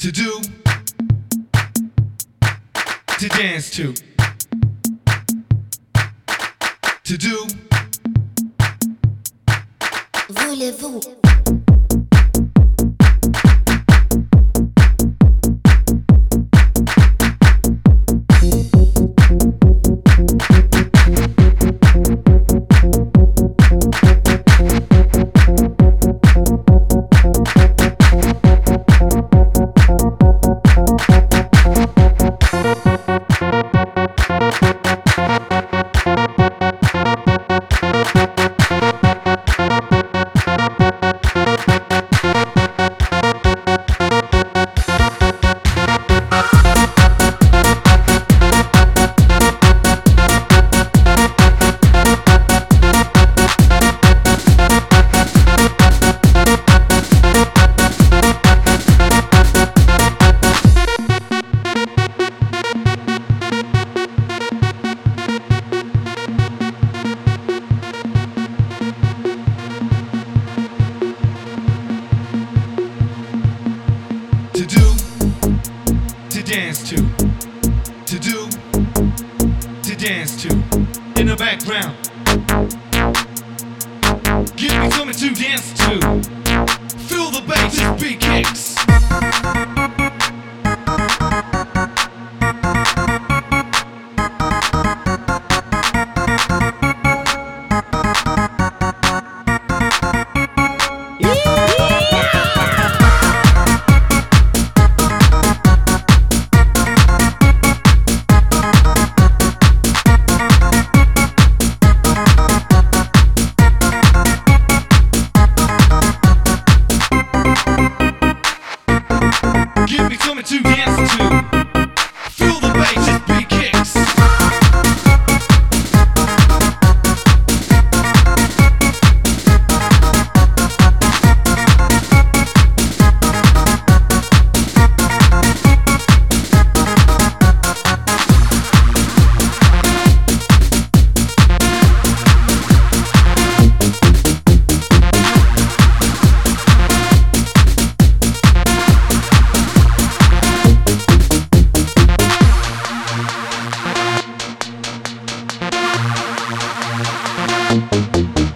to do, to dance to, to do. Voulez-vous background, give me something to dance to. Yeah!